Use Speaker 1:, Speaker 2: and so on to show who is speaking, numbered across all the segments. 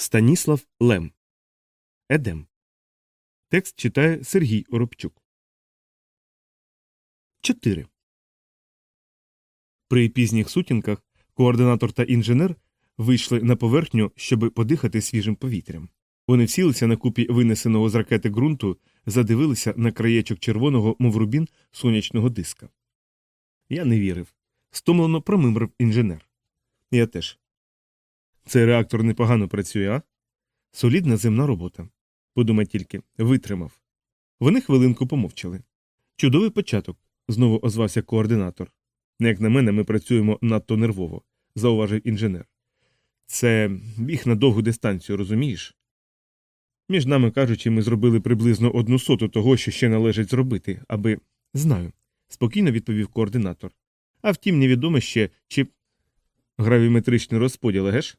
Speaker 1: Станіслав Лем. Едем. Текст читає Сергій Оробчук. 4. При пізніх сутінках координатор та інженер вийшли на поверхню, щоб подихати свіжим повітрям. Вони всілися на купі винесеного з ракети ґрунту, задивилися на краєчок червоного, мов рубін, сонячного диска. Я не вірив. Стомлено промимрив інженер. Я теж. Цей реактор непогано працює, а? Солідна земна робота. Подумай тільки, витримав. Вони хвилинку помовчали. Чудовий початок, знову озвався координатор. Як на мене, ми працюємо надто нервово, зауважив інженер. Це біг на довгу дистанцію, розумієш? Між нами кажучи, ми зробили приблизно одну соту того, що ще належить зробити, аби. Знаю, спокійно відповів координатор. А втім, невідомо ще, чи гравіметричний розподіл, геш?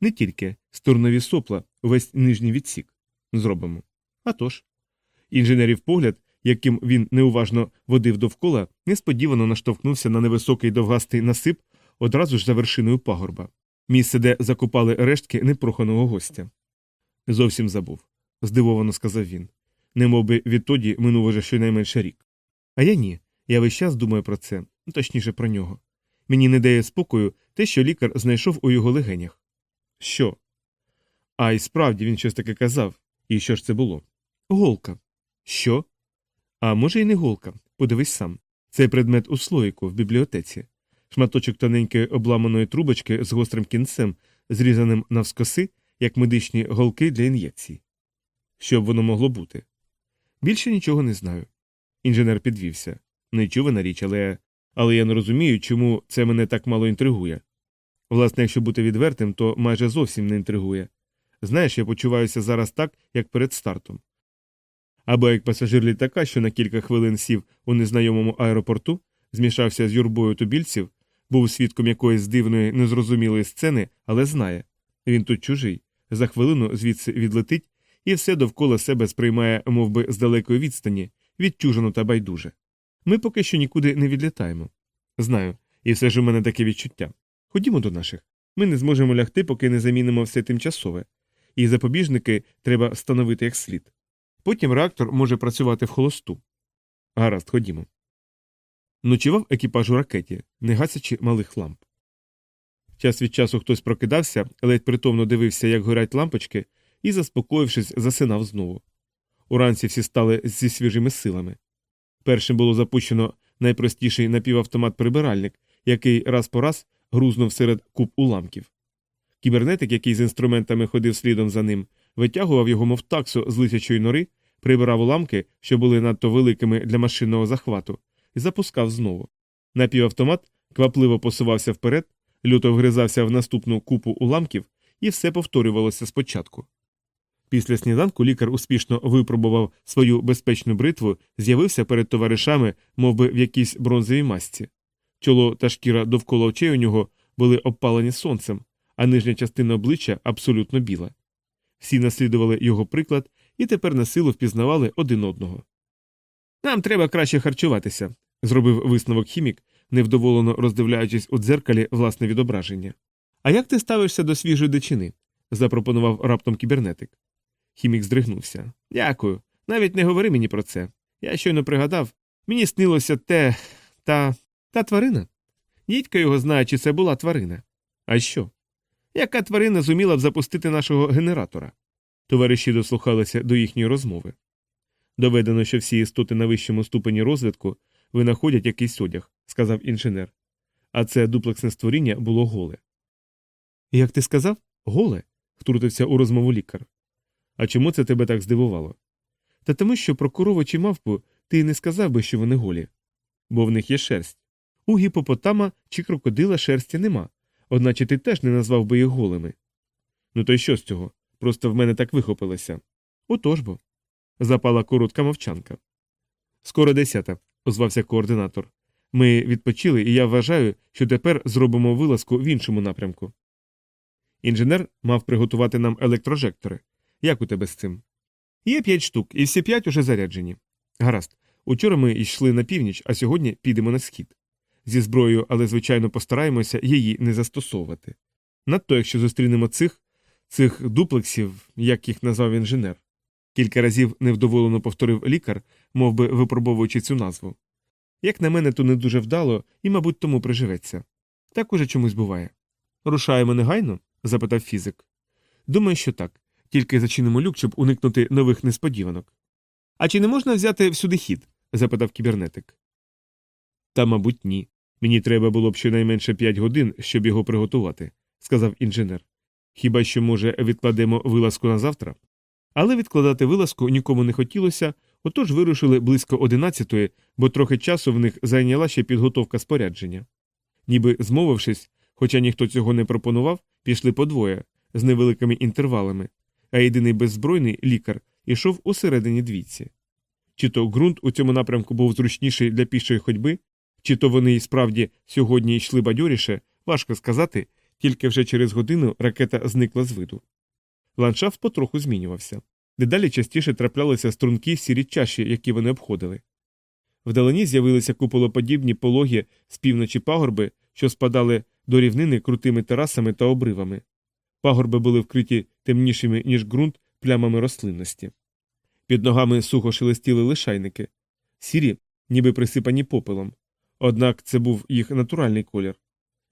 Speaker 1: Не тільки сторонові сопла, увесь нижній відсік. Зробимо. А тож. Інженерів погляд, яким він неуважно водив довкола, несподівано наштовхнувся на невисокий довгастий насип одразу ж за вершиною пагорба, місце, де закопали рештки непроханого гостя. Зовсім забув, здивовано сказав він. Немовби відтоді минув уже щонайменше рік. А я ні. Я весь час думаю про це, точніше про нього. Мені не дає спокою те, що лікар знайшов у його легенях. Що? А й справді він щось таке казав. І що ж це було? Голка. Що? А може, й не голка. Подивись сам. Цей предмет у слоїку в бібліотеці. Шматочок тоненької обламаної трубочки з гострим кінцем, зрізаним навскоси, як медичні голки для ін'єкцій. Що б воно могло бути? Більше нічого не знаю. Інженер підвівся. Нечувана річ, але але я не розумію, чому це мене так мало інтригує. Власне, якщо бути відвертим, то майже зовсім не інтригує. Знаєш, я почуваюся зараз так, як перед стартом. Або як пасажир літака, що на кілька хвилин сів у незнайомому аеропорту, змішався з юрбою тубільців, був свідком якоїсь дивної, незрозумілої сцени, але знає він тут чужий, за хвилину звідси відлетить і все довкола себе сприймає мов би, з далекої відстані, відчужено та байдуже. Ми поки що нікуди не відлітаємо. Знаю, і все ж у мене таке відчуття. Ходімо до наших. Ми не зможемо лягти, поки не замінимо все тимчасове, і запобіжники треба встановити як слід. Потім реактор може працювати в холосту. Гаразд, ходімо. Ночував екіпаж у ракеті, не гасячи малих ламп. Час від часу хтось прокидався, ледь притомно дивився, як горять лампочки, і, заспокоївшись, засинав знову. Уранці всі стали зі свіжими силами. Першим було запущено найпростіший напівавтомат прибиральник, який раз по раз грузнув серед куб уламків. Кібернетик, який з інструментами ходив слідом за ним, витягував його, мов таксу з лисячої нори, прибирав уламки, що були надто великими для машинного захвату, і запускав знову. Напівавтомат квапливо посувався вперед, люто вгризався в наступну купу уламків, і все повторювалося спочатку. Після сніданку лікар успішно випробував свою безпечну бритву, з'явився перед товаришами, мов би, в якійсь бронзовій масці. Чоло та шкіра довкола очей у нього були обпалені сонцем, а нижня частина обличчя абсолютно біла. Всі наслідували його приклад і тепер на силу впізнавали один одного. Нам треба краще харчуватися, зробив висновок хімік, невдоволено роздивляючись у дзеркалі власне відображення. А як ти ставишся до свіжої дичини? запропонував раптом кібернетик. Хімік здригнувся. Дякую. Навіть не говори мені про це. Я щойно пригадав, мені снилося те та та тварина. Дідько його знає, чи це була тварина. А що? Яка тварина зуміла б запустити нашого генератора? Товариші дослухалися до їхньої розмови. Доведено, що всі істоти на вищому ступені розвитку винаходять якийсь одяг, сказав інженер. А це дуплексне створіння було голе. Як ти сказав? Голе? втрутився у розмову лікар. А чому це тебе так здивувало? Та тому, що про корову чи мавпу ти не сказав би, що вони голі, бо в них є шерсть. У гіпопотама чи крокодила шерсті нема, одначе ти теж не назвав би їх голими. Ну то й що з цього? Просто в мене так вихопилося. Отож бо. Запала коротка мовчанка. Скоро десята, озвався координатор. Ми відпочили, і я вважаю, що тепер зробимо вилазку в іншому напрямку. Інженер мав приготувати нам електрожектори. Як у тебе з цим? Є п'ять штук, і всі п'ять уже заряджені. Гаразд. Учора ми йшли на північ, а сьогодні підемо на схід. Зі зброєю, але, звичайно, постараємося її не застосовувати. Надто, якщо зустрінемо цих, цих дуплексів, як їх назвав інженер. Кілька разів невдоволено повторив лікар, мов би випробовуючи цю назву. Як на мене, то не дуже вдало і, мабуть, тому приживеться. Так уже чомусь буває. Рушаємо негайно? запитав фізик. Думаю, що так. Тільки зачинимо люк, щоб уникнути нових несподіванок. А чи не можна взяти всюди хід? запитав кібернетик. Та, мабуть, ні. Мені треба було б щонайменше п'ять годин, щоб його приготувати, сказав інженер. Хіба що, може, відкладемо вилазку на завтра? Але відкладати вилазку нікому не хотілося, отож вирушили близько одинадцятої, бо трохи часу в них зайняла ще підготовка спорядження. Ніби змовившись, хоча ніхто цього не пропонував, пішли подвоє, з невеликими інтервалами, а єдиний беззбройний лікар ішов усередині двійці. Чи то ґрунт у цьому напрямку був зручніший для пішої ходьби, чи то вони й справді сьогодні йшли бадьоріше, важко сказати, тільки вже через годину ракета зникла з виду. Ландшафт потроху змінювався. Дедалі частіше траплялися струнки сірі чаші, які вони обходили. Вдалині з'явилися куполоподібні пологі з півночі пагорби, що спадали до рівнини крутими терасами та обривами. Пагорби були вкриті темнішими, ніж ґрунт, плямами рослинності. Під ногами сухо шелестіли лишайники, сірі, ніби присипані попелом. Однак це був їх натуральний колір.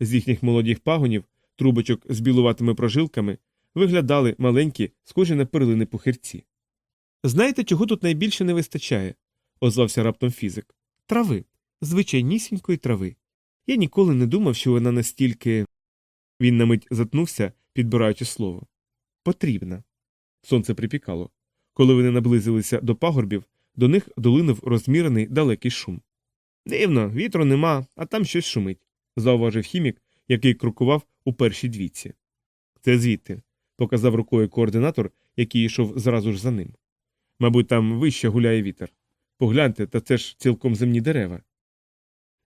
Speaker 1: З їхніх молодіх пагонів, трубочок з білуватими прожилками, виглядали маленькі, схожі на перлини пухирці. Знаєте, чого тут найбільше не вистачає? озвався раптом фізик. Трави, звичайнісінької трави. Я ніколи не думав, що вона настільки. Він на мить затнувся, підбираючи слово. Потрібна. Сонце припікало. Коли вони наблизилися до пагорбів, до них долинув розмірений далекий шум. Дивно, вітру нема, а там щось шумить, зауважив хімік, який крокував у першій двійці. Це звідти, показав рукою координатор, який йшов зразу ж за ним. Мабуть, там вище гуляє вітер. Погляньте, та це ж цілком земні дерева.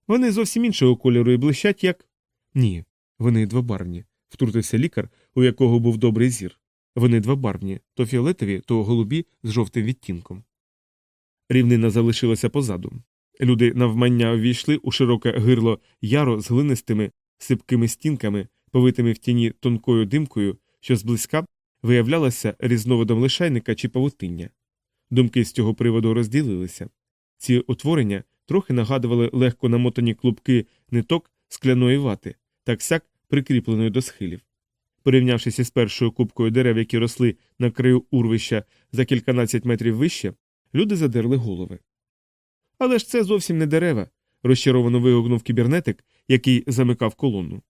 Speaker 1: Вони зовсім іншого кольору і блищать, як. Ні, вони двобарвні, втрутився лікар, у якого був добрий зір. Вони двобарвні, то фіолетові, то голубі з жовтим відтінком. Рівнина залишилася позаду. Люди навмання ввійшли у широке гирло яро з глинистими сипкими стінками, повитими в тіні тонкою димкою, що зблизька виявлялася різновидом лишайника чи павутиння. Думки з цього приводу розділилися. Ці утворення трохи нагадували легко намотані клубки ниток скляної вати, так сяк прикріпленої до схилів. Порівнявшися з першою кубкою дерев, які росли на краю урвища за кільканадцять метрів вище, люди задерли голови. Але ж це зовсім не дерева, розчаровано вигукнув кібернетик, який замикав колону.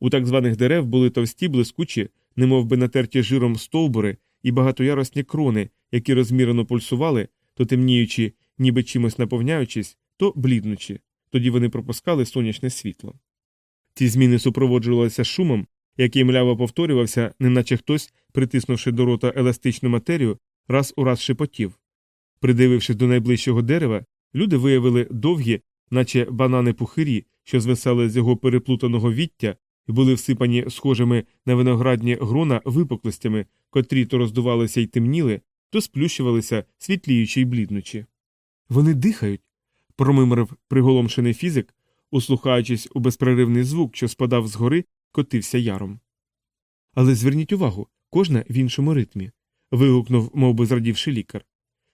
Speaker 1: У так званих дерев були товсті, блискучі, немов би натерті жиром стовбури і багатоярусні крони, які розмірено пульсували, то темніючи, ніби чимось наповняючись, то бліднучи, тоді вони пропускали сонячне світло. Ці зміни супроводжувалися шумом, який мляво повторювався, неначе хтось, притиснувши до рота еластичну матерію, раз у раз шепотів. Придивившись до найближчого дерева, люди виявили довгі, наче банани пухирі, що звисали з його переплутаного віття і були всипані схожими на виноградні грона випуклостями, котрі то роздувалися й темніли, то сплющувалися, світліючи й бліднучи. Вони дихають, промимрив приголомшений фізик, услухаючись у безперервний звук, що спадав згори, котився яром. Але зверніть увагу, кожна в іншому ритмі. вигукнув, мов би зрадівши лікар.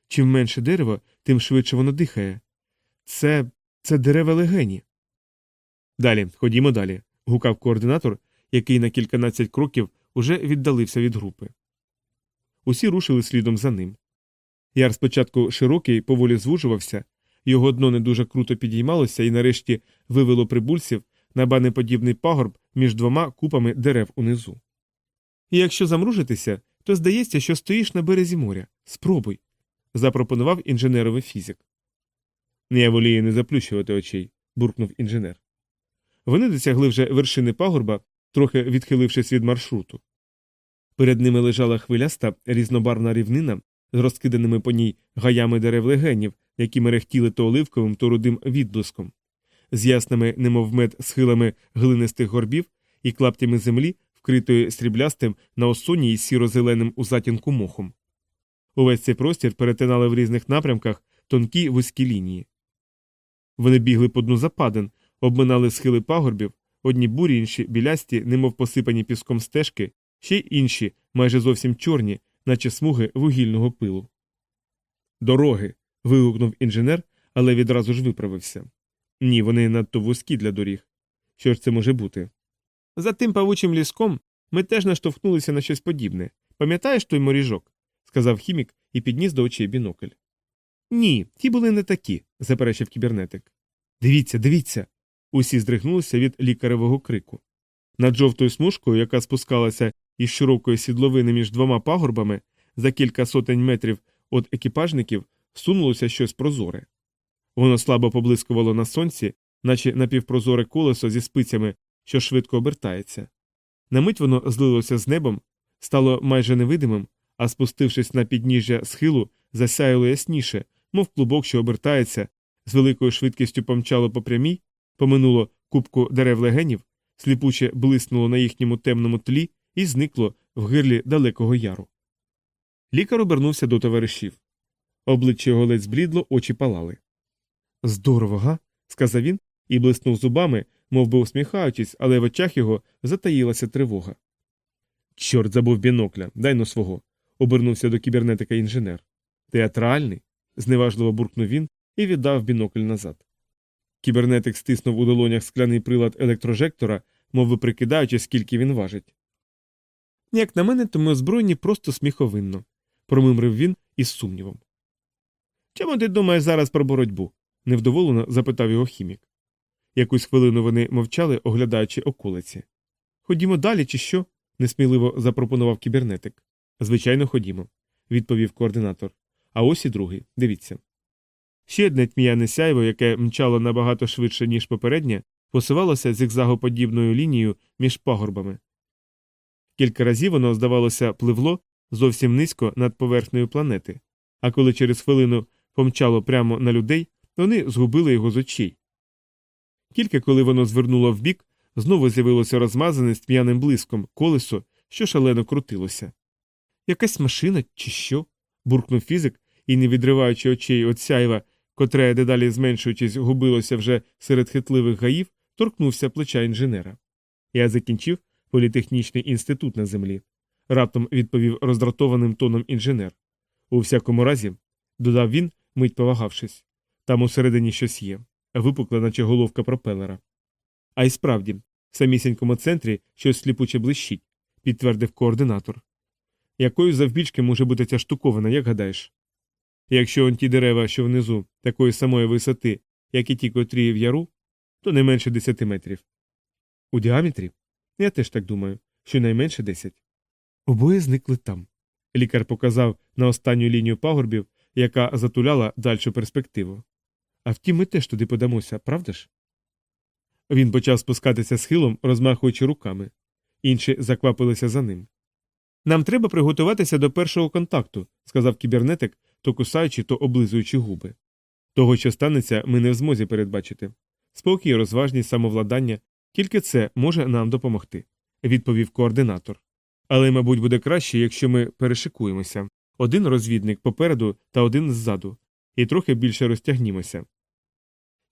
Speaker 1: Чим менше дерева, тим швидше воно дихає. Це це дерева легені. Далі, ходімо далі. гукав координатор, який на кільканадцять кроків уже віддалився від групи. Усі рушили слідом за ним. Яр спочатку широкий, поволі звужувався, його дно не дуже круто підіймалося і нарешті вивело прибульців на банеподібний пагорб між двома купами дерев унизу. І якщо замружитися, то здається, що стоїш на березі моря. Спробуй. Запропонував інженеровий фізик. Я волію не заплющувати очей, буркнув інженер. Вони досягли вже вершини пагорба, трохи відхилившись від маршруту. Перед ними лежала хвиляста різнобарна рівнина з розкиданими по ній гаями дерев легенів, які мерехтіли то оливковим, то рудим відблиском, з ясними, немов мед, схилами глинистих горбів і клаптями землі, вкритої сріблястим на осоні і сіро-зеленим у затінку мохом. Увесь цей простір перетинали в різних напрямках тонкі вузькі лінії. Вони бігли по дну западин, обминали схили пагорбів, одні бурі, інші білясті, немов посипані піском стежки, ще й інші майже зовсім чорні, наче смуги вугільного пилу. Дороги. вигукнув інженер, але відразу ж виправився. Ні, вони надто вузькі для доріг. Що ж це може бути? За тим павучим ліском ми теж наштовхнулися на щось подібне. Пам'ятаєш той моріжок? Сказав хімік і підніс до очей бінокль. Ні, ті були не такі, заперечив кібернетик. Дивіться, дивіться. Усі здригнулися від лікаревого крику. Над жовтою смужкою, яка спускалася із широкої сідловини між двома пагорбами, за кілька сотень метрів від екіпажників сунулося щось прозоре. Воно слабо поблискувало на сонці, наче напівпрозоре колесо зі спицями, що швидко обертається. На мить воно злилося з небом, стало майже невидимим, а спустившись на підніжжя схилу, засяяло ясніше, мов клубок, що обертається, з великою швидкістю помчало по прямій, поминуло кубку дерев легенів, сліпуче блиснуло на їхньому темному тлі і зникло в гирлі далекого яру. Лікар обернувся до товаришів. Обличчя його ледь зблідло, очі палали. Здорово, га? сказав він і блиснув зубами, мов би усміхаючись, але в очах його затаїлася тривога. Чорт забув бінокля, дай но свого. Обернувся до кібернетика інженер. Театральний? зневажливо буркнув він і віддав бінокль назад. Кібернетик стиснув у долонях скляний прилад електрожектора, мов прикидаючи, скільки він важить. Як на мене, то ми озброєні просто сміховинно, промимрив він із сумнівом. Чому ти думаєш зараз про боротьбу? невдоволено запитав його хімік. Якусь хвилину вони мовчали, оглядаючи околиці. Ходімо далі, чи що? несміливо запропонував кібернетик. Звичайно, ходімо, відповів координатор. А ось і другий. Дивіться. Ще одне тьмяне сяйво, яке мчало набагато швидше, ніж попереднє, посувалося зигзагоподібною лінією між пагорбами. Кілька разів воно, здавалося, пливло зовсім низько над поверхнею планети, а коли через хвилину помчало прямо на людей, вони згубили його з очей. Кілька, коли воно звернуло вбік, знову з'явилося розмазане з тьмяним блиском колесо, що шалено крутилося. Якась машина, чи що? буркнув фізик і, не відриваючи очей від сяйва, котре, дедалі зменшуючись, губилося вже серед хитливих гаїв, торкнувся плеча інженера. Я закінчив політехнічний інститут на землі. Раптом відповів роздратованим тоном інженер. У всякому разі, додав він, мить повагавшись. Там усередині щось є, випукла, наче головка пропелера. А й справді, в самісінькому центрі щось сліпуче блищить, підтвердив координатор. Якою завбільшки може бути ця штуковина, як гадаєш? Якщо он ті дерева, що внизу, такої самої висоти, як і ті, котрі в яру, то не менше десяти метрів. У діаметрі? Я теж так думаю, що найменше десять. Обоє зникли там. Лікар показав на останню лінію пагорбів, яка затуляла дальшу перспективу. А втім, ми теж туди подамося, правда ж? Він почав спускатися схилом, розмахуючи руками. Інші заквапилися за ним. Нам треба приготуватися до першого контакту, сказав кібернетик, то кусаючи, то облизуючи губи. Того, що станеться, ми не в змозі передбачити. Спокій, розважність, самовладання, тільки це може нам допомогти, відповів координатор. Але, мабуть, буде краще, якщо ми перешикуємося один розвідник попереду та один ззаду, і трохи більше розтягнімося.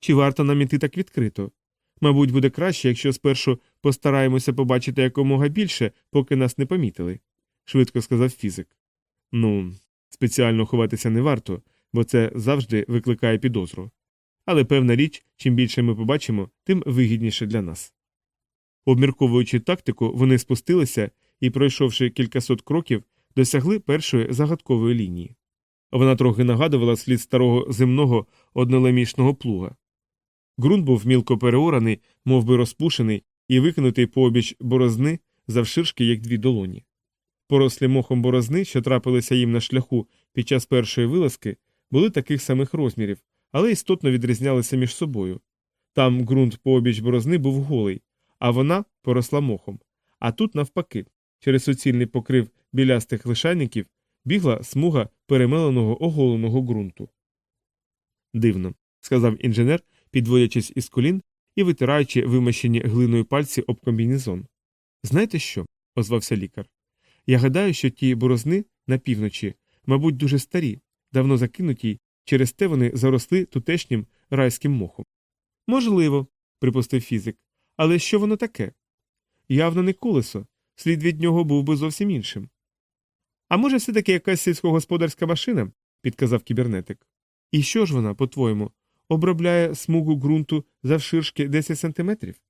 Speaker 1: Чи варто нам іти так відкрито? Мабуть, буде краще, якщо спершу постараємося побачити якомога більше, поки нас не помітили, швидко сказав фізик. Ну, спеціально ховатися не варто, бо це завжди викликає підозру. Але певна річ, чим більше ми побачимо, тим вигідніше для нас. Обмірковуючи тактику, вони спустилися і, пройшовши кількасот кроків, досягли першої загадкової лінії. Вона трохи нагадувала слід старого земного однолемішного плуга. Ґрунт був мілко переораний, мов би розпушений, і викинутий по обіч борозни завширшки, як дві долоні. Порослі мохом борозни, що трапилися їм на шляху під час першої вилазки, були таких самих розмірів, але істотно відрізнялися між собою. Там ґрунт по обіч борозни був голий, а вона поросла мохом. А тут, навпаки, через суцільний покрив білястих лишайників бігла смуга перемеленого оголеного ґрунту. Дивно, сказав інженер, підводячись із колін і витираючи вимащені глиною пальці об комбінезон. Знаєте що? озвався лікар. Я гадаю, що ті борозни на півночі, мабуть, дуже старі, давно закинуті, через те вони заросли тутешнім райським мохом. Можливо, припустив фізик, але що воно таке? Явно не колесо, слід від нього був би зовсім іншим. А може, все таки якась сільськогосподарська машина? підказав кібернетик. І що ж вона, по-твоєму, обробляє смугу ґрунту завширшки 10 сантиметрів?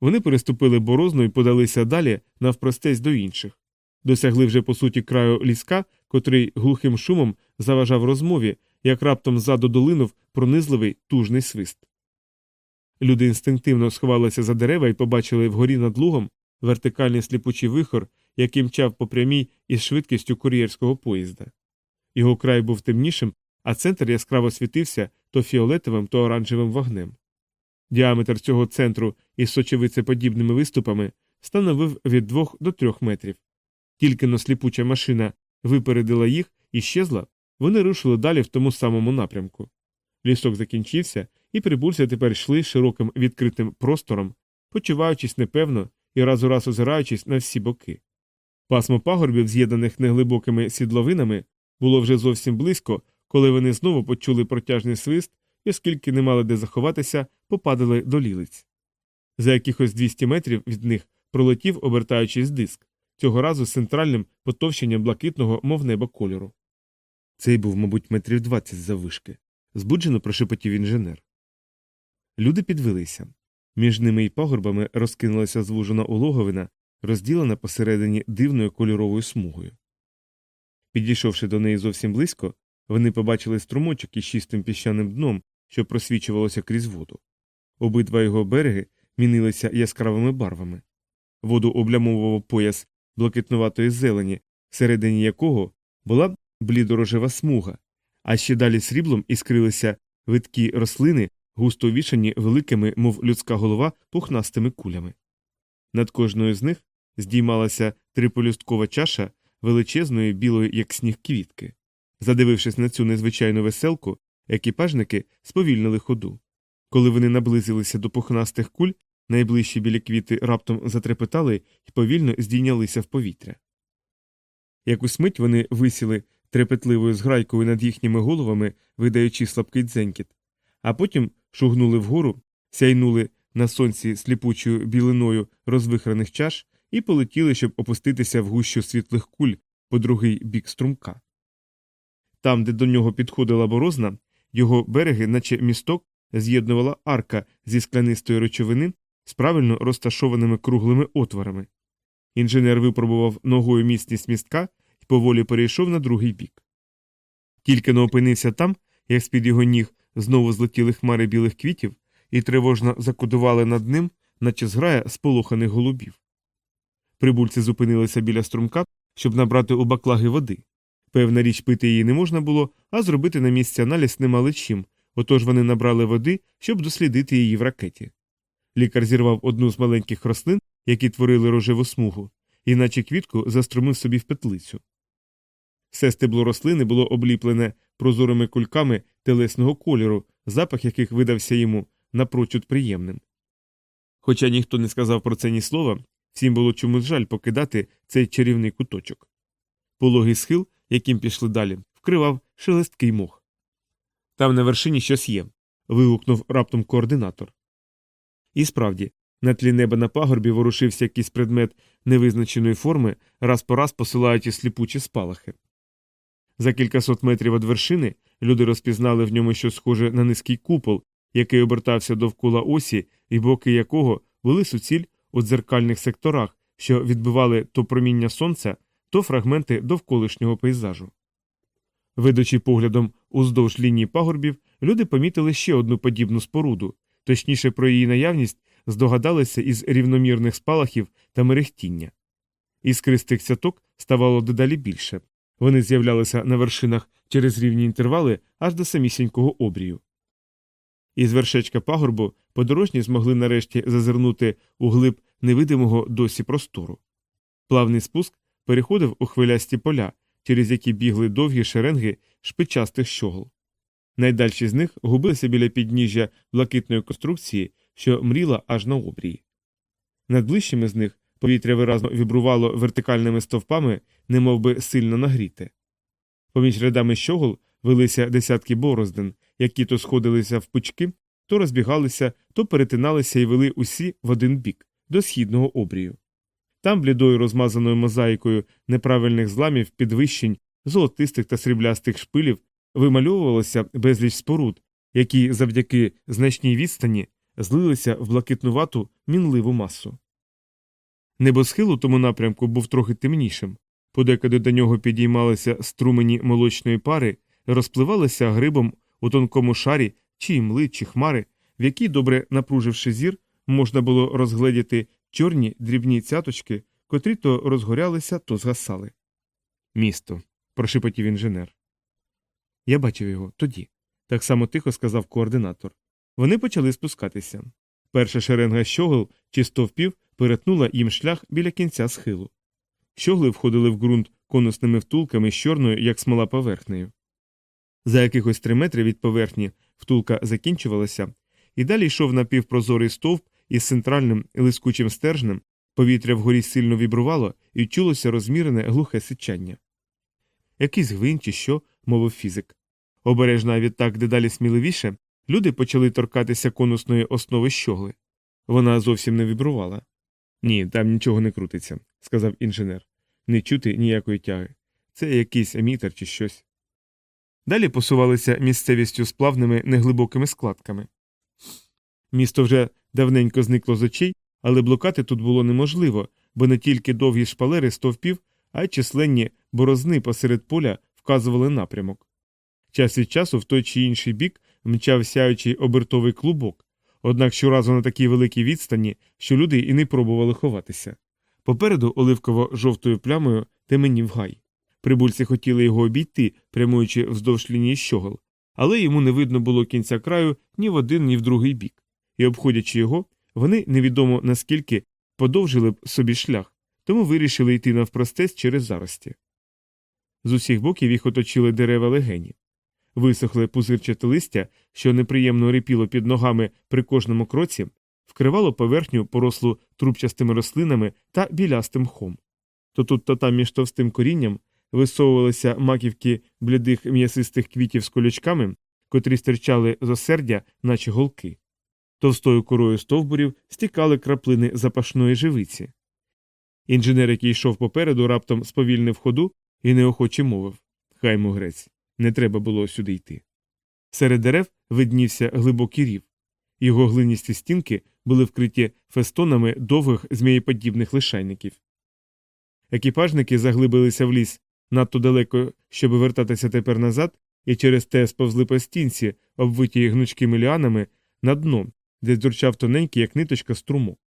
Speaker 1: Вони переступили борозну і подалися далі навпростець до інших. Досягли вже по суті краю ліска, котрий глухим шумом заважав розмові, як раптом ззаду долинув пронизливий тужний свист. Люди інстинктивно сховалися за дерева і побачили вгорі над лугом вертикальний сліпучий вихор, який мчав по прямій із швидкістю кур'єрського поїзда. Його край був темнішим, а центр яскраво світився то фіолетовим, то оранжевим вогнем. Діаметр цього центру із сочевицеподібними виступами становив від 2 до 3 метрів. Тільки но сліпуча машина випередила їх і щезла, вони рушили далі в тому самому напрямку. Лісок закінчився, і прибульці тепер йшли широким відкритим простором, почуваючись непевно і раз у раз озираючись на всі боки. Пасмо пагорбів, з'єднаних неглибокими сідловинами, було вже зовсім близько, коли вони знову почули протяжний свист і, оскільки не мали де заховатися, попадали до лілиць. За якихось 200 метрів від них пролетів, обертаючись диск, цього разу з центральним потовщенням блакитного, мов небо кольору. Цей був, мабуть, метрів 20 заввишки. збуджено прошепотів інженер. Люди підвелися. Між ними і пагорбами розкинулася звужена улоговина, розділена посередині дивною кольоровою смугою. Підійшовши до неї зовсім близько, вони побачили струмочок із чистим піщаним дном, що просвічувалося крізь воду. Обидва його береги мінилися яскравими барвами. Воду облямовував пояс блакитнуватої зелені, всередині якого була блідорожева смуга, а ще далі сріблом іскрилися видкі рослини, густо вішані великими, мов людська голова, пухнастими кулями. Над кожною з них здіймалася триполюсткова чаша величезної білої, як сніг квітки. Задивившись на цю незвичайну веселку, екіпажники сповільнили ходу. Коли вони наблизилися до пухнастих куль, найближчі білі квіти раптом затрепетали і повільно здійнялися в повітря. Якусь мить вони висіли трепетливою зграйкою над їхніми головами, видаючи слабкий дзенькіт, а потім шугнули вгору, сяйнули на сонці сліпучою білиною розвихрених чаш і полетіли, щоб опуститися в гущу світлих куль по другий бік струмка. Там, де до нього підходила борозна, його береги, наче місток, з'єднувала арка зі склянистої речовини з правильно розташованими круглими отворами. Інженер випробував ногою міцність містка і поволі перейшов на другий бік. Тільки не опинився там, як з під його ніг знову злетіли хмари білих квітів і тривожно закодували над ним, наче зграя сполоханих голубів. Прибульці зупинилися біля струмка, щоб набрати у баклаги води. Певна річ пити її не можна було, а зробити на місці аналіз не мали чим, отож вони набрали води, щоб дослідити її в ракеті. Лікар зірвав одну з маленьких рослин, які творили рожеву смугу, і наче квітку заструмив собі в петлицю. Все стебло рослини було обліплене прозорими кульками телесного кольору, запах яких видався йому напрочуд приємним. Хоча ніхто не сказав про це ні слова, всім було чомусь жаль покидати цей чарівний куточок. Пологий схил, яким пішли далі, вкривав шелесткий мох. Там на вершині щось є. вигукнув раптом координатор. І справді, на тлі неба на пагорбі ворушився якийсь предмет невизначеної форми, раз по раз посилаючи сліпучі спалахи. За кількасот метрів від вершини люди розпізнали в ньому щось схоже на низький купол, який обертався довкола осі, і боки якого були суціль у дзеркальних секторах, що відбивали то проміння сонця, то фрагменти довколишнього пейзажу. Видачи поглядом уздовж лінії пагорбів, люди помітили ще одну подібну споруду, точніше про її наявність здогадалися із рівномірних спалахів та мерехтіння. Іскристих цяток ставало дедалі більше. Вони з'являлися на вершинах через рівні інтервали аж до самісінького обрію. Із вершечка пагорбу подорожні змогли нарешті зазирнути у глиб невидимого досі простору. Плавний спуск переходив у хвилясті поля, через які бігли довгі шеренги шпичастих щогл. Найдальші з них губилися біля підніжжя блакитної конструкції, що мріла аж на обрії. Над ближчими з них повітря виразно вібрувало вертикальними стовпами, немов би сильно нагріте. Поміж рядами щогол велися десятки бороздин, які то сходилися в пучки, то розбігалися, то перетиналися і вели усі в один бік, до східного обрію. Там блідою розмазаною мозаїкою неправильних зламів, підвищень, золотистих та сріблястих шпилів вимальовувалося безліч споруд, які завдяки значній відстані злилися в блакитнувату мінливу масу. Небосхил у тому напрямку був трохи темнішим, подекуди до нього підіймалися струмені молочної пари, розпливалися грибом у тонкому шарі чи імли, чи хмари, в якій, добре напруживши зір, можна було розгледіти чорні дрібні цяточки, котрі то розгорялися, то згасали. Місто, прошепотів інженер. Я бачив його тоді. Так само тихо сказав координатор. Вони почали спускатися. Перша шеренга щогл чи стовпів перетнула їм шлях біля кінця схилу. Щогли входили в ґрунт конусними втулками з чорною, як смола поверхнею. За якихось три метри від поверхні втулка закінчувалася, і далі йшов напівпрозорий стовп із центральним лискучим стержнем, повітря вгорі сильно вібрувало і чулося розмірене глухе сичання. Якийсь гвинт чи що, мовив фізик. Обережно, а відтак дедалі сміливіше, люди почали торкатися конусної основи щогли. Вона зовсім не вібрувала. Ні, там нічого не крутиться, сказав інженер. Не чути ніякої тяги. Це якийсь емітер чи щось. Далі посувалися місцевістю з плавними неглибокими складками. Місто вже давненько зникло з очей, але блукати тут було неможливо, бо не тільки довгі шпалери стовпів, а й численні борозни посеред поля вказували напрямок. Час від часу в той чи інший бік мчав сяючий обертовий клубок, однак щоразу на такій великій відстані, що люди і не пробували ховатися. Попереду оливково-жовтою плямою теменів гай. Прибульці хотіли його обійти, прямуючи вздовж лінії щогол, але йому не видно було кінця краю ні в один, ні в другий бік, і, обходячи його, вони невідомо наскільки подовжили б собі шлях, тому вирішили йти навпростець через зарості. З усіх боків їх оточили дерева легені. Висохле пузирчате листя, що неприємно рипіло під ногами при кожному кроці, вкривало поверхню порослу трубчастими рослинами та білястим мхом. То тут, то там між товстим корінням висовувалися маківки блідих м'ясистих квітів з колючками, котрі стирчали з осердя, наче голки. Товстою корою стовбурів стікали краплини запашної живиці. Інженер, який йшов попереду, раптом сповільнив ходу і неохоче мовив Хай мугрець, не треба було сюди йти. Серед дерев виднівся глибокий рів. Його глиністі стінки були вкриті фестонами довгих змієподібних лишайників. Екіпажники заглибилися в ліс надто далеко, щоб вертатися тепер назад, і через те сповзли по стінці, обвиті гнучкими ліанами, на дно, де дзюрчав тоненький, як ниточка струмок.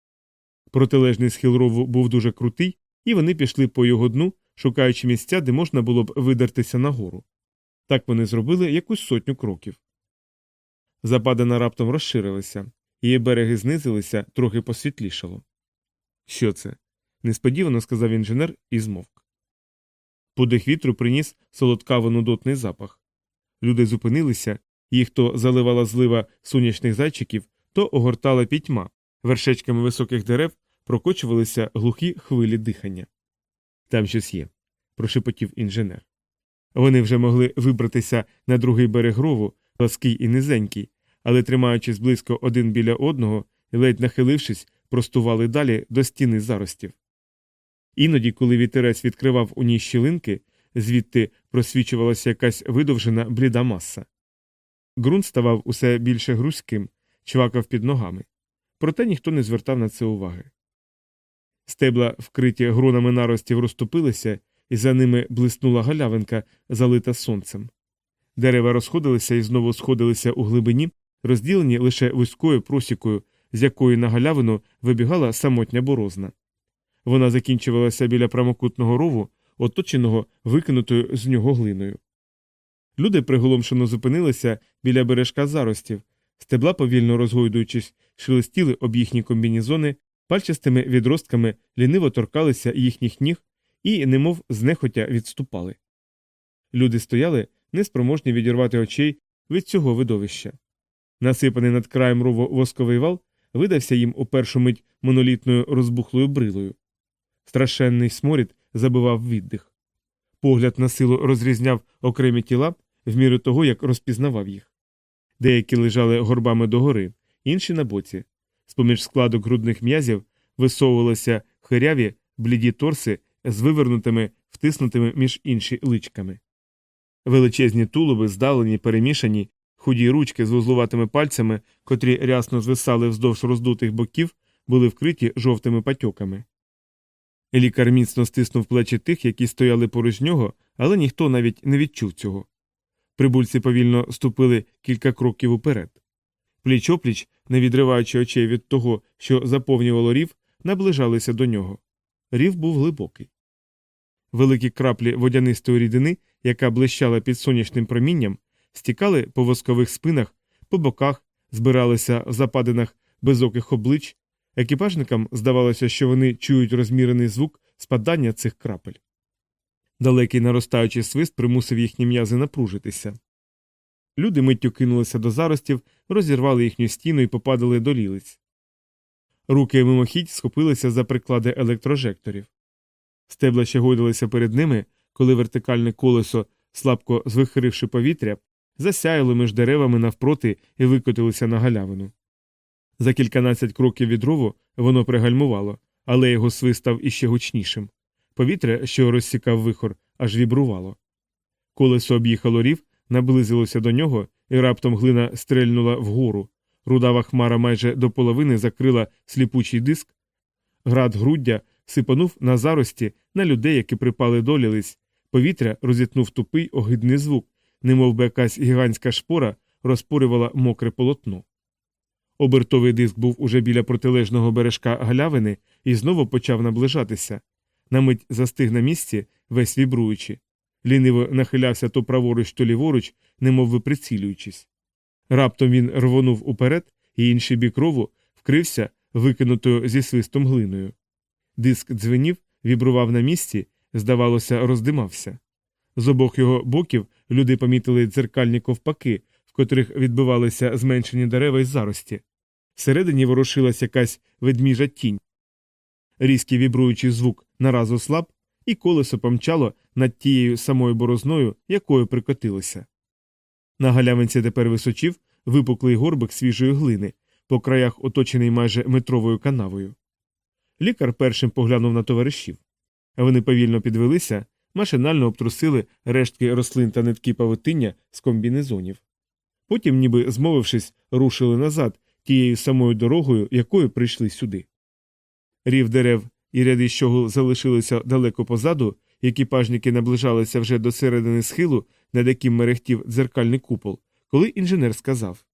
Speaker 1: Протилежний схил рову був дуже крутий, і вони пішли по його дну, шукаючи місця, де можна було б видертися нагору. Так вони зробили якусь сотню кроків. Западина раптом розширилася, її береги знизилися, трохи посвітлішало. Що це? несподівано сказав інженер і змовк. Подих вітру приніс солодкаво нудотний запах. Люди зупинилися, їх то заливала злива сонячних зайчиків, то огортала пітьма, вершечками високих дерев прокочувалися глухі хвилі дихання. Там щось є, прошепотів інженер. Вони вже могли вибратися на другий берег рову, плаский і низенький, але, тримаючись близько один біля одного і ледь нахилившись, простували далі до стіни заростів. Іноді, коли вітерець відкривав у ній щілинки, звідти просвічувалася якась видовжена бліда маса. Ґрунт ставав усе більше грузьким, чвакав під ногами. Проте ніхто не звертав на це уваги. Стебла, вкриті гронами наростів, розтопилися, і за ними блиснула галявинка, залита сонцем. Дерева розходилися і знову сходилися у глибині, розділені лише вузькою просікою, з якої на галявину вибігала самотня борозна. Вона закінчувалася біля прямокутного рову, оточеного викинутою з нього глиною. Люди приголомшено зупинилися біля бережка заростів, стебла, повільно розгойдуючись, шелестіли об їхні комбінізони, пальчастими відростками ліниво торкалися їхніх ніг і, немов знехотя, відступали. Люди стояли, неспроможні відірвати очей від цього видовища. Насипаний над краєм рову восковий вал видався їм у першу мить монолітною розбухлою брилою. Страшенний сморід забивав віддих. Погляд на силу розрізняв окремі тіла в міру того, як розпізнавав їх. Деякі лежали горбами догори, інші на боці. З поміж складок грудних м'язів висовувалися хиряві, бліді торси з вивернутими, втиснутими між інші личками. Величезні тулуби, здалені, перемішані, худі ручки з вузлуватими пальцями, котрі рясно звисали вздовж роздутих боків, були вкриті жовтими патьоками. Лікар міцно стиснув плечі тих, які стояли поруч нього, але ніхто навіть не відчув цього. Прибульці повільно ступили кілька кроків уперед. Пліч опліч, не відриваючи очей від того, що заповнювало рів, наближалися до нього. Рів був глибокий. Великі краплі водянистої рідини, яка блищала під сонячним промінням, стікали по воскових спинах, по боках, збиралися в западинах безоких облич. Екіпажникам здавалося, що вони чують розмірений звук спадання цих крапель. Далекий наростаючий свист примусив їхні м'язи напружитися. Люди миттю кинулися до заростів, розірвали їхню стіну і попадали до лілиць. Руки мимохідь схопилися за приклади електрожекторів. Стебла ще гойдалися перед ними, коли вертикальне колесо, слабко звихривши повітря, засяяло між деревами навпроти і викотилося на галявину. За кільканадцять кроків від рову воно пригальмувало, але його свист став іще гучнішим. Повітря, що розсікав вихор, аж вібрувало. Колесо об'їхало рів, наблизилося до нього, і раптом глина стрельнула вгору. Рудава хмара майже до половини закрила сліпучий диск. Град груддя сипанув на зарості на людей, які припали до лілиць. Повітря розітнув тупий огидний звук, немов би якась гігантська шпора розпорювала мокре полотно. Обертовий диск був уже біля протилежного бережка галявини і знову почав наближатися. На мить застиг на місці, весь вібруючи. Ліниво нахилявся то праворуч, то ліворуч, немов би прицілюючись. Раптом він рвонув уперед, і інший бік рову вкрився викинутою зі свистом глиною. Диск дзвенів, вібрував на місці, здавалося, роздимався. З обох його боків люди помітили дзеркальні ковпаки, в котрих відбивалися зменшені дерева й зарості. Всередині ворушилась якась ведміжа тінь. Різкий вібруючий звук нараз ослаб, і колесо помчало над тією самою борозною, якою прикотилося. На галявинці тепер височів випуклий горбик свіжої глини, по краях оточений майже метровою канавою. Лікар першим поглянув на товаришів. Вони повільно підвелися, машинально обтрусили рештки рослин та нитки павутиння з комбінезонів. Потім, ніби змовившись, рушили назад тією самою дорогою, якою прийшли сюди. Рів дерев і ряди щогул залишилися далеко позаду, екіпажники наближалися вже до середини схилу, над яким мерехтів дзеркальний купол, коли інженер сказав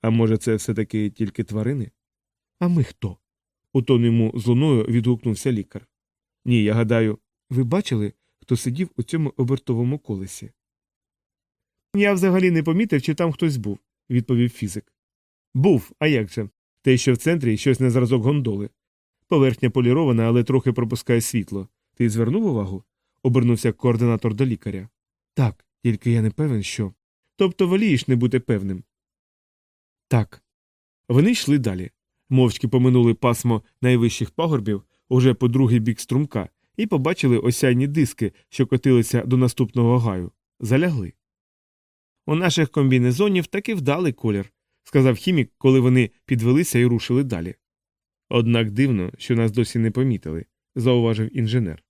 Speaker 1: А може, це все таки тільки тварини? А ми хто? У тон йому з луною відгукнувся лікар. Ні, я гадаю, ви бачили, хто сидів у цьому обертовому колесі? Я взагалі не помітив, чи там хтось був, відповів фізик. Був, а як же? Те, що в центрі щось на зразок гондоли. Поверхня полірована, але трохи пропускає світло. Ти звернув увагу? обернувся координатор до лікаря. Так, тільки я не певен, що. Тобто волієш не бути певним. Так. Вони йшли далі. Мовчки поминули пасмо найвищих пагорбів, уже по другий бік струмка, і побачили осяйні диски, що котилися до наступного гаю. Залягли. У наших комбінезонів таки вдалий колір, сказав хімік, коли вони підвелися і рушили далі. Однак дивно, що нас досі не помітили, зауважив інженер.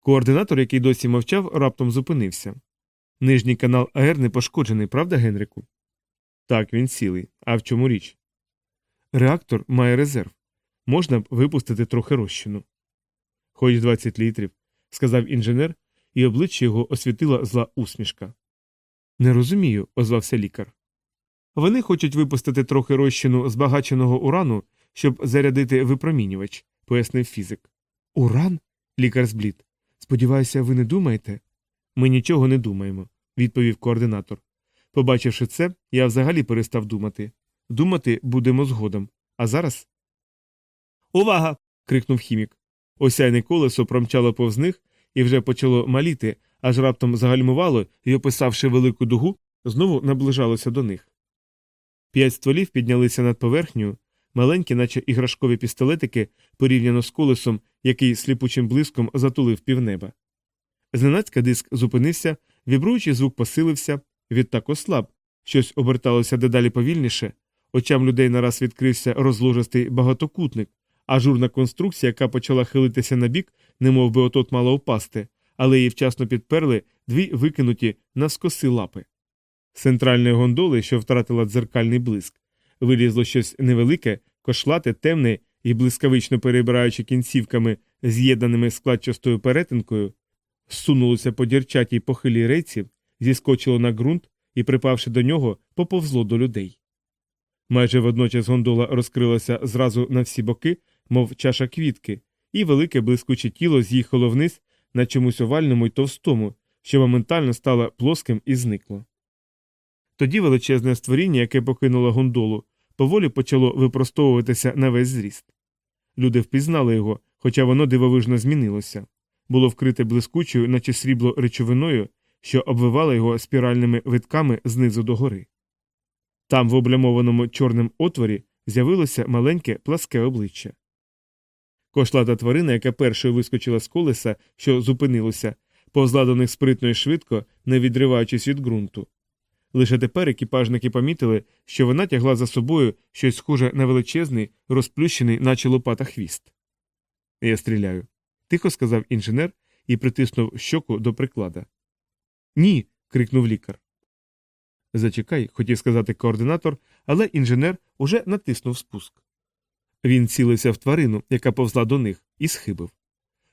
Speaker 1: Координатор, який досі мовчав, раптом зупинився. Нижній канал АЕР не пошкоджений, правда, Генрику? Так, він цілий. А в чому річ? Реактор має резерв. Можна б випустити трохи розчину. Хоч 20 літрів, сказав інженер, і обличчя його освітила зла усмішка. Не розумію, озвався лікар. Вони хочуть випустити трохи розчину збагаченого урану, щоб зарядити випромінювач, пояснив фізик. Уран? лікар зблід. Сподіваюся, ви не думаєте? Ми нічого не думаємо, відповів координатор. Побачивши це, я взагалі перестав думати. Думати будемо згодом. А зараз. Увага! крикнув хімік. Осяйне колесо промчало повз них і вже почало маліти, аж раптом загальмувало і, описавши велику дугу, знову наближалося до них. П'ять стволів піднялися над поверхнею, маленькі, наче іграшкові пістолетики, порівняно з колесом, який сліпучим блиском затулив півнеба. Зненацька диск зупинився, вібруючий звук посилився, відтак ослаб, щось оберталося дедалі повільніше, очам людей нараз відкрився розложистий багатокутник, ажурна конструкція, яка почала хилитися на бік, немов би отот мала впасти, але її вчасно підперли дві викинуті навскоси лапи. Центральної гондоли, що втратила дзеркальний блиск, вилізло щось невелике, кошлате, темне і блискавично перебираючи кінцівками, з'єднаними складчастою перетинкою, сунулося по дірчатій похилій рейці, зіскочило на ґрунт і, припавши до нього, поповзло до людей. Майже водночас гондола розкрилася зразу на всі боки, мов чаша квітки, і велике блискуче тіло з'їхало вниз на чомусь овальному й товстому, що моментально стало плоским і зникло. Тоді величезне створіння, яке покинуло гондолу, поволі почало випростовуватися на весь зріст. Люди впізнали його, хоча воно дивовижно змінилося, було вкрите блискучою, наче срібло речовиною, що обвивала його спіральними витками знизу до гори. Там, в облямованому чорним отворі, з'явилося маленьке пласке обличчя. Кошлата тварина, яка першою вискочила з колеса, що зупинилося, повзла до них спритно і швидко, не відриваючись від ґрунту. Лише тепер екіпажники помітили, що вона тягла за собою щось схоже на величезний, розплющений, наче лопата хвіст. Я стріляю, тихо сказав інженер і притиснув щоку до приклада. Ні. крикнув лікар. Зачекай, хотів сказати координатор, але інженер уже натиснув спуск. Він цілився в тварину, яка повзла до них, і схибив.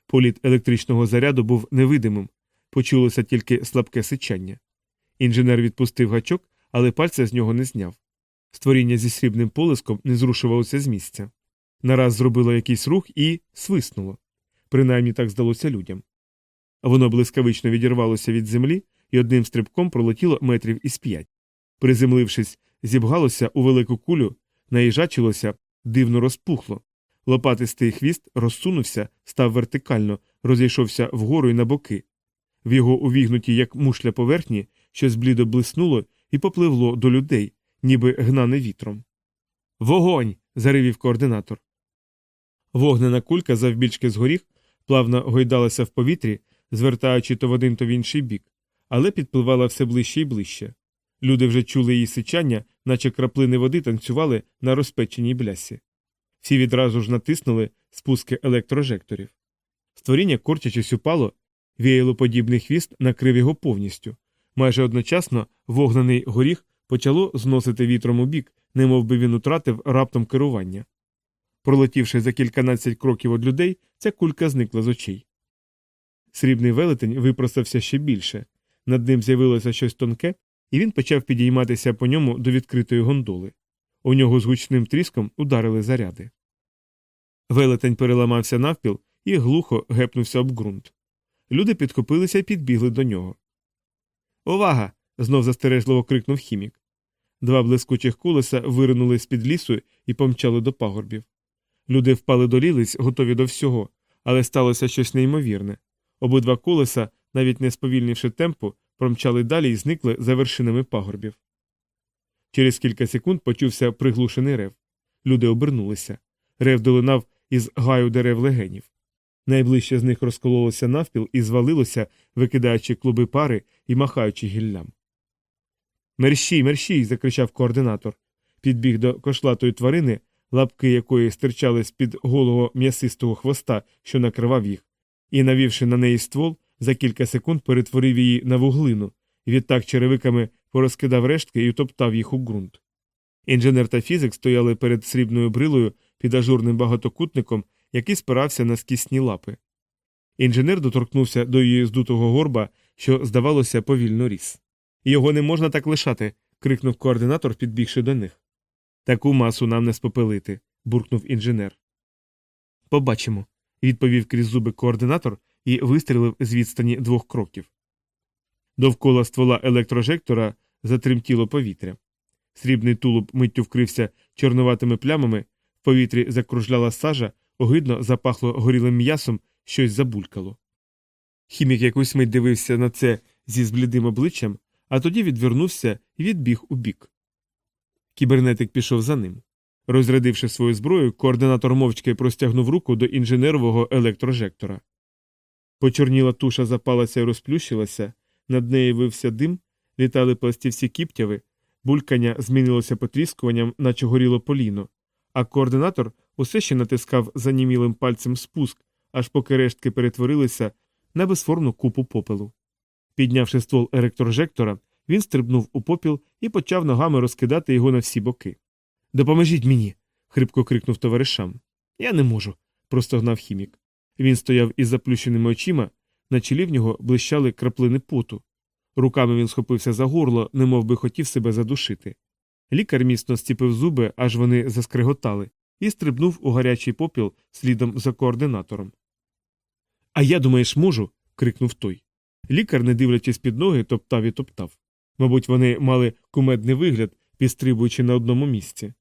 Speaker 1: Політ електричного заряду був невидимим, почулося тільки слабке сичання. Інженер відпустив гачок, але пальця з нього не зняв. Створіння зі срібним полиском не зрушувалося з місця. Нараз зробило якийсь рух і свиснуло. Принаймні так здалося людям. Воно блискавично відірвалося від землі і одним стрибком пролетіло метрів із п'ять. Приземлившись, зібгалося у велику кулю, наїжачилося, дивно розпухло. Лопатистий хвіст розсунувся, став вертикально, розійшовся вгору й на боки. В його увігнуті, як мушля поверхні, щось блідо блиснуло і попливло до людей, ніби гнане вітром. Вогонь. заривів координатор. Вогнена кулька завбільшки з горіх плавно гойдалася в повітрі, звертаючи то в один, то в інший бік, але підпливала все ближче і ближче. Люди вже чули її сичання, наче краплини води танцювали на розпеченій блясі. Всі відразу ж натиснули спуски електрожекторів. Створіння, корчачись упало, віялоподібний хвіст накрив його повністю. Майже одночасно вогнений горіх почало зносити вітром у бік, немов би він утратив раптом керування. Пролетівши за кільканадцять кроків від людей, ця кулька зникла з очей. Срібний велетень випростався ще більше. Над ним з'явилося щось тонке, і він почав підійматися по ньому до відкритої гондоли. У нього з гучним тріском ударили заряди. Велетень переламався навпіл і глухо гепнувся об ґрунт. Люди підхопилися і підбігли до нього. Увага! знов застережливо крикнув хімік. Два блискучих колеса виринули з під лісу і помчали до пагорбів. Люди впали до лілиць, готові до всього, але сталося щось неймовірне. Обидва колеса, навіть не сповільнивши темпу, промчали далі і зникли за вершинами пагорбів. Через кілька секунд почувся приглушений рев. Люди обернулися. Рев долинав із гаю дерев легенів. Найближче з них розкололося навпіл і звалилося, викидаючи клуби пари і махаючи гіллям. Мерщій, мерщій. закричав координатор. Підбіг до кошлатої тварини, лапки якої стирчали з під голого м'ясистого хвоста, що накривав їх, і, навівши на неї ствол, за кілька секунд перетворив її на вуглину, відтак черевиками порозкидав рештки і утоптав їх у ґрунт. Інженер та фізик стояли перед срібною брилою під ажурним багатокутником, який спирався на скісні лапи. Інженер доторкнувся до її здутого горба, що, здавалося, повільно ріс. Його не можна так лишати. крикнув координатор, підбігши до них. Таку масу нам не спопелити, буркнув інженер. Побачимо, відповів крізь зуби координатор і вистрілив з відстані двох кроків. Довкола ствола електрожектора затремтіло повітря. Срібний тулуб миттю вкрився чорнуватими плямами, в повітрі закружляла сажа, огидно запахло горілим м'ясом, щось забулькало. Хімік якусь мить дивився на це зі зблідим обличчям, а тоді відвернувся і відбіг у бік. Кібернетик пішов за ним. Розрядивши свою зброю, координатор мовчки простягнув руку до інженерового електрожектора. Почорніла туша запалася і розплющилася, над нею вився дим, літали пластівці кіптяви, булькання змінилося потріскуванням, наче горіло поліно, а координатор усе ще натискав занімілим пальцем спуск, аж поки рештки перетворилися на безформну купу попелу. Піднявши ствол електрожектора, він стрибнув у попіл і почав ногами розкидати його на всі боки. Допоможіть мені. хрипко крикнув товаришам. Я не можу, простогнав хімік. Він стояв із заплющеними очима, на чолі в нього блищали краплини поту. Руками він схопився за горло, немов би хотів себе задушити. Лікар міцно стіпив зуби, аж вони заскриготали, і стрибнув у гарячий попіл слідом за координатором. А я, думаєш, можу. крикнув той. Лікар, не дивлячись під ноги, топтав і топтав. Мабуть, вони мали кумедний вигляд, підстрибуючи на одному місці.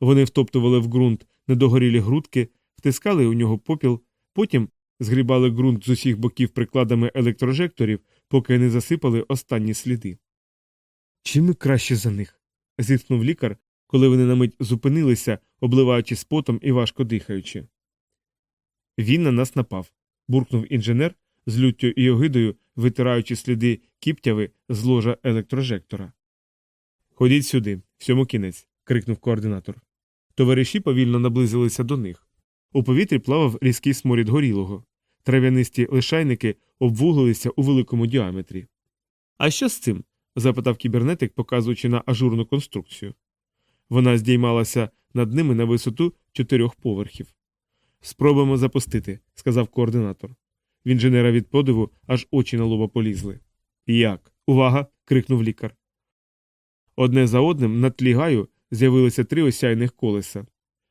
Speaker 1: Вони втоптували в ґрунт недогорілі грудки, втискали у нього попіл, потім згрібали ґрунт з усіх боків прикладами електрожекторів, поки не засипали останні сліди. Чим ми краще за них? зітхнув лікар, коли вони на мить зупинилися, обливаючись потом і важко дихаючи. Він на нас напав, буркнув інженер, з люттю і огидою витираючи сліди кіптяви з ложа електрожектора. Ходіть сюди, всьому кінець. крикнув координатор. Товариші повільно наблизилися до них. У повітрі плавав різкий сморід горілого. Трав'янисті лишайники обвуглилися у великому діаметрі. А що з цим? запитав кібернетик, показуючи на ажурну конструкцію. Вона здіймалася над ними на висоту чотирьох поверхів. Спробуємо запустити, сказав координатор. В інженера від подиву аж очі на лоба полізли. Як? Увага! крикнув лікар. Одне за одним на тлі гаю з'явилися три осяйних колеса.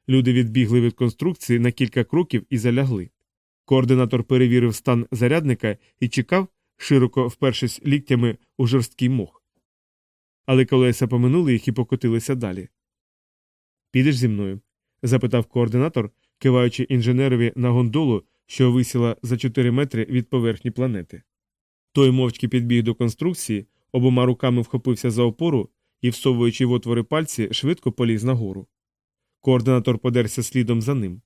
Speaker 1: Люди відбігли від конструкції на кілька кроків і залягли. Координатор перевірив стан зарядника і чекав, широко впершись ліктями у жорсткий мох. Але колеса поминули їх і покотилися далі. Підеш зі мною? запитав координатор, киваючи інженерові на гондолу, що висіла за 4 метри від поверхні планети. Той мовчки підбіг до конструкції, обома руками вхопився за опору і, всовуючи в отвори пальці, швидко поліз нагору. Координатор подерся слідом за ним.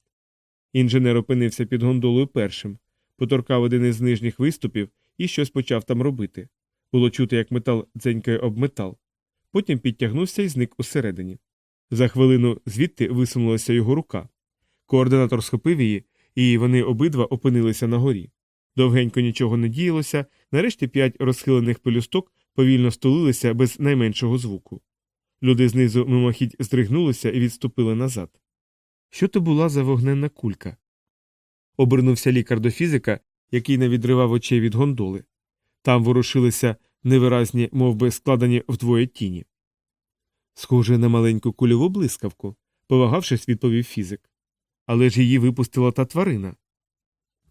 Speaker 1: Інженер опинився під гондолою першим, поторкав один із нижніх виступів і щось почав там робити. Було чути, як метал дзенькає об метал. Потім підтягнувся і зник усередині. За хвилину звідти висунулася його рука. Координатор схопив її, і вони обидва опинилися на горі. Довгенько нічого не діялося, нарешті п'ять розхилених пелюсток повільно стулилися без найменшого звуку. Люди знизу мимохідь здригнулися і відступили назад. Що то була за вогненна кулька? Обернувся лікар до фізика, який не відривав очей від гондоли. Там ворушилися невиразні, мов би, складені вдвоє тіні. Схоже на маленьку кульову блискавку, повагавшись, відповів фізик. Але ж її випустила та тварина.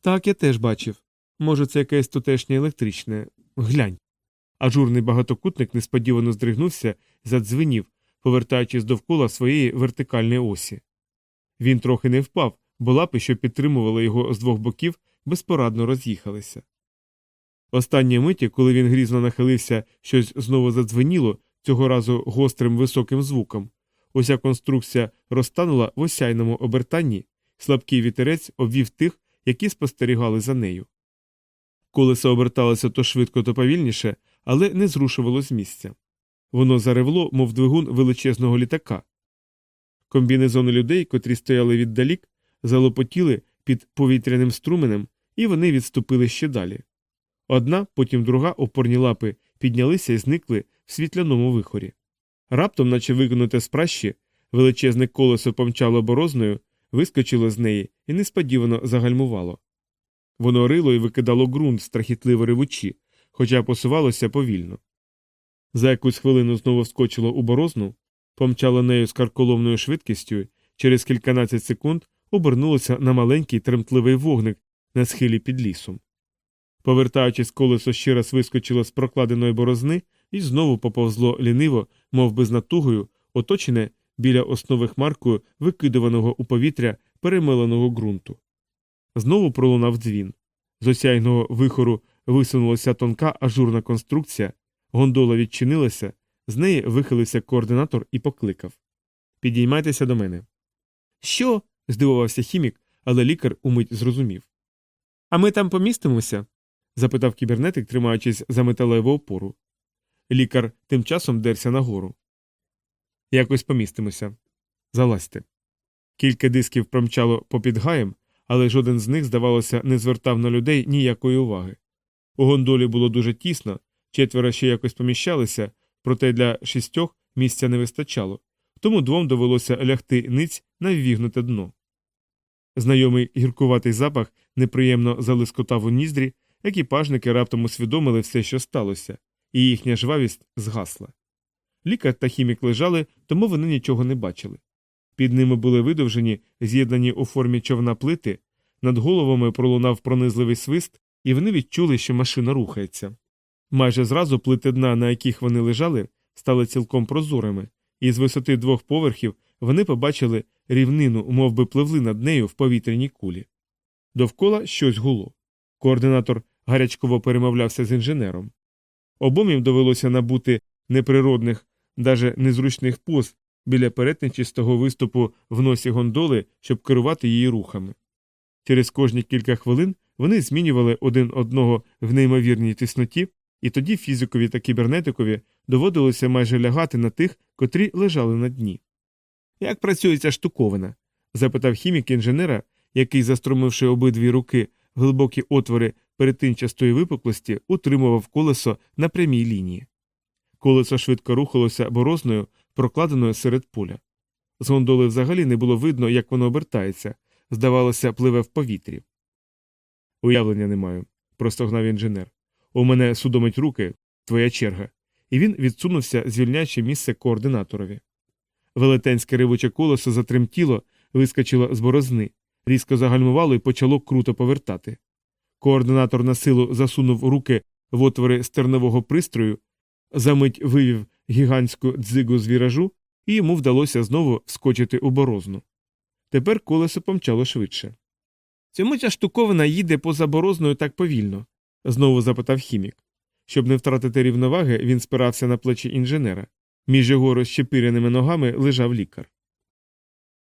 Speaker 1: Так, я теж бачив. Може, це якесь тутешнє електричне. Глянь. Ажурний багатокутник несподівано здригнувся, задзвенів, повертаючись довкола своєї вертикальної осі. Він трохи не впав, бо лапи, що підтримували його з двох боків, безпорадно роз'їхалися. Останньої миті, коли він грізно нахилився, щось знову задзвеніло, цього разу гострим високим звуком. Уся конструкція розтанула в осяйному обертанні, слабкий вітерець обвів тих, які спостерігали за нею. Колесо оберталося то швидко, то повільніше, але не зрушувало з місця. Воно заревло, мов двигун величезного літака. Комбінезони людей, котрі стояли віддалік, залопотіли під повітряним струменем, і вони відступили ще далі. Одна, потім друга опорні лапи піднялися і зникли в світляному вихорі. Раптом, наче виконуте з пращі, величезне колесо помчало борозною, вискочило з неї і несподівано загальмувало. Воно рило і викидало ґрунт страхітливо ревучі, хоча посувалося повільно. За якусь хвилину знову вскочило у борозну, помчало нею з карколомною швидкістю, через кільканадцять секунд обернулося на маленький тремтливий вогник на схилі під лісом. Повертаючись, колесо ще раз вискочило з прокладеної борозни і знову поповзло ліниво, мов би з натугою, оточене біля основи хмаркою викидуваного у повітря перемеленого ґрунту. Знову пролунав дзвін. З осяйного вихору висунулася тонка ажурна конструкція, гондола відчинилася, з неї вихилився координатор і покликав Підіймайтеся до мене. Що? здивувався хімік, але лікар умить зрозумів. А ми там помістимося? запитав кібернетик, тримаючись за металеву опору. Лікар тим часом дерся нагору. Якось помістимося. Залазьте. Кілька дисків промчало попід гаєм, але жоден з них, здавалося, не звертав на людей ніякої уваги. У гондолі було дуже тісно, четверо ще якось поміщалися, проте для шістьох місця не вистачало, тому двом довелося лягти ниць на ввігнуте дно. Знайомий гіркуватий запах неприємно залискотав у ніздрі, екіпажники раптом усвідомили все, що сталося, і їхня жвавість згасла. Лікар та хімік лежали, тому вони нічого не бачили. Під ними були видовжені, з'єднані у формі човна плити, над головами пролунав пронизливий свист, і вони відчули, що машина рухається. Майже зразу плити дна, на яких вони лежали, стали цілком прозорими, і з висоти двох поверхів вони побачили рівнину, мов би пливли над нею в повітряній кулі. Довкола щось гуло. Координатор гарячково перемовлявся з інженером. Обом їм довелося набути неприродних, даже незручних поз біля перетничистого виступу в носі гондоли, щоб керувати її рухами. Через кожні кілька хвилин вони змінювали один одного в неймовірній тисноті, і тоді фізикові та кібернетикові доводилося майже лягати на тих, котрі лежали на дні. Як працює ця штуковина? запитав хімік інженера, який, застромивши обидві руки в глибокі отвори перетинчастої випуклості, утримував колесо на прямій лінії. Колесо швидко рухалося борозною, прокладеною серед поля. З гондоли взагалі не було видно, як воно обертається, здавалося, пливе в повітрі. Уявлення не маю, простогнав інженер. У мене судомить руки, твоя черга, і він відсунувся, звільняючи місце координаторові. Велетенське ривуче колесо затремтіло, вискочило з борозни, різко загальмувало і почало круто повертати. Координатор на силу засунув руки в отвори стернового пристрою, замить вивів гігантську дзигу з віражу, і йому вдалося знову вскочити у борозну. Тепер колесо помчало швидше. Цьому ця штуковина їде поза борозною так повільно? знову запитав хімік. Щоб не втратити рівноваги, він спирався на плечі інженера. Між його розщепиреними ногами лежав лікар.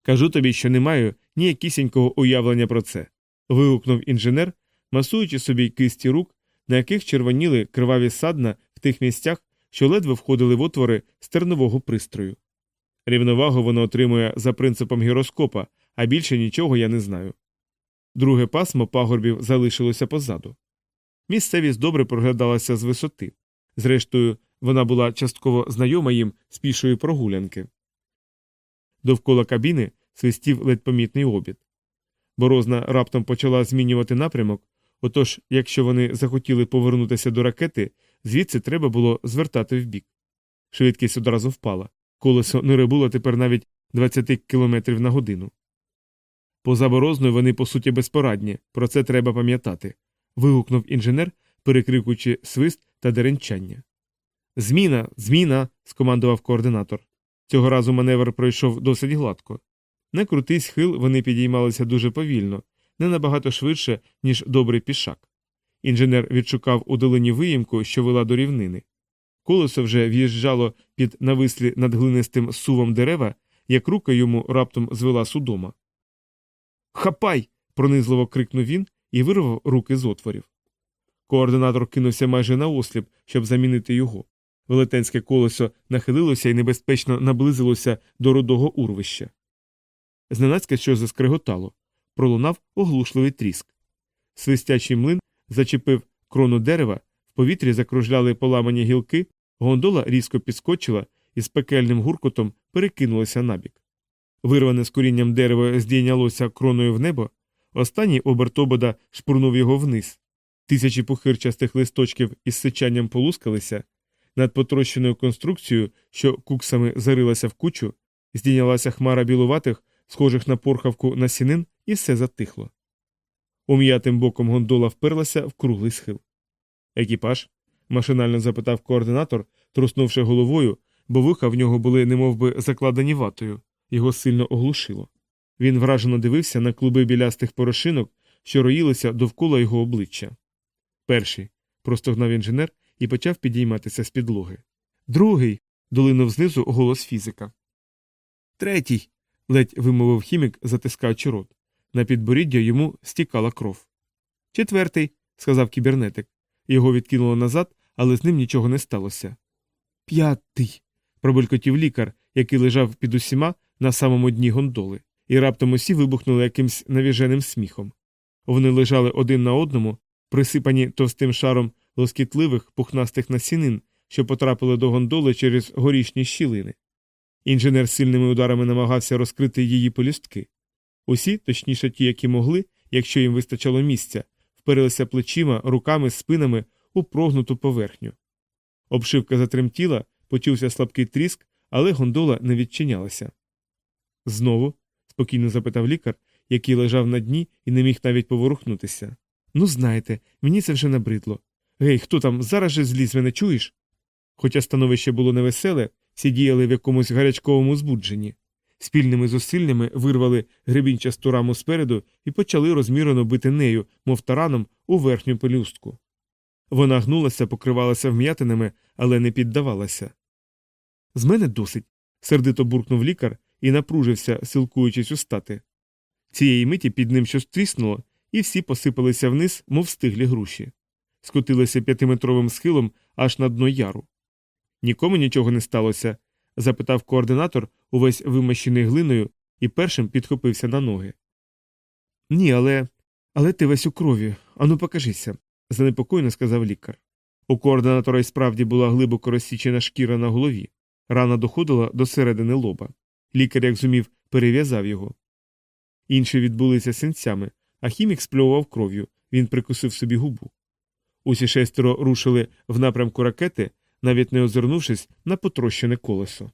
Speaker 1: Кажу тобі, що не маю ніякісінького уявлення про це. вигукнув інженер, масуючи собі кисті рук, на яких червоніли криваві садна в тих місцях, що ледве входили в отвори стернового пристрою. Рівновагу воно отримує за принципом гіроскопа, а більше нічого я не знаю. Друге пасмо пагорбів залишилося позаду. Місцевість добре проглядалася з висоти. Зрештою, вона була частково знайома їм з пішої прогулянки. Довкола кабіни свистів ледь помітний обід. Борозна раптом почала змінювати напрямок, отож, якщо вони захотіли повернутися до ракети, звідси треба було звертати вбік. Швидкість одразу впала. Колесо не рибуло тепер навіть 20 км на годину. Поза борозною вони, по суті, безпорадні, про це треба пам'ятати. вигукнув інженер, перекрикуючи свист та деренчання. Зміна, зміна. скомандував координатор. Цього разу маневр пройшов досить гладко. На крутий схил вони підіймалися дуже повільно, не набагато швидше, ніж добрий пішак. Інженер відшукав у долині виїмку, що вела до рівнини. Колесо вже в'їжджало під навислі над глинистим сувом дерева, як рука йому раптом звела судома. Хапай. пронизливо крикнув він і вирвав руки з отворів. Координатор кинувся майже на осліп, щоб замінити його. Велетенське колесо нахилилося і небезпечно наблизилося до рудого урвища. Зненацька щось заскриготало, пролунав оглушливий тріск. Свистячий млин зачепив крону дерева, в повітрі закружляли поламані гілки, гондола різко підскочила і з пекельним гуркотом перекинулася набік. Вирване з корінням дерево здійнялося кроною в небо, останній оберт обода шпурнув його вниз. Тисячі пухирчастих листочків із сичанням полускалися, над потрощеною конструкцією, що куксами зарилася в кучу, здійнялася хмара білуватих, схожих на порхавку насінин, і все затихло. Ум'ятим боком гондола вперлася в круглий схил. Екіпаж? машинально запитав координатор, труснувши головою, бо вуха в нього були немовби закладені ватою, його сильно оглушило. Він вражено дивився на клуби білястих порошинок, що роїлися довкола його обличчя. Перший, простогнав інженер і почав підійматися з підлоги. Другий. долинув знизу голос фізика. Третій. ледь вимовив хімік, затискаючи рот. На підборіддя йому стікала кров. Четвертий, сказав кібернетик. Його відкинуло назад, але з ним нічого не сталося. П'ятий. пробелькотів лікар, який лежав під усіма на самому дні гондоли. і раптом усі вибухнули якимсь навіженим сміхом. Вони лежали один на одному, присипані товстим шаром лоскітливих пухнастих насінин, що потрапили до гондоли через горішні щілини. Інженер сильними ударами намагався розкрити її полюстки. Усі, точніше ті, які могли, якщо їм вистачало місця, вперилися плечима, руками, спинами у прогнуту поверхню. Обшивка затремтіла, почувся слабкий тріск, але гондола не відчинялася. Знову? спокійно запитав лікар, який лежав на дні і не міг навіть поворухнутися. Ну, знаєте, мені це вже набридло. Гей, хто там зараз же зліз мене чуєш? Хоча становище було невеселе, всі діяли в якомусь гарячковому збудженні. Спільними зусиллями вирвали гребінчасту раму спереду і почали розмірено бити нею, мов тараном, у верхню пелюстку. Вона гнулася, покривалася вм'ятинами, але не піддавалася. З мене досить. сердито буркнув лікар і напружився, силкуючись устати. Цієї миті під ним щось тріснуло, і всі посипалися вниз, мов стиглі груші. Скотилися п'ятиметровим схилом аж на дно яру. Нікому нічого не сталося? Запитав координатор, увесь вимащений глиною, і першим підхопився на ноги. Ні, але. Але ти весь у крові. Ану, покажися, занепокоєно сказав лікар. У координатора й справді була глибоко розсічена шкіра на голові. Рана доходила до середини лоба. Лікар, як зумів, перев'язав його. Інші відбулися синцями, а хімік сплював кров'ю, він прикусив собі губу. Усі шестеро рушили в напрямку ракети, навіть не озирнувшись на потрощене колесо.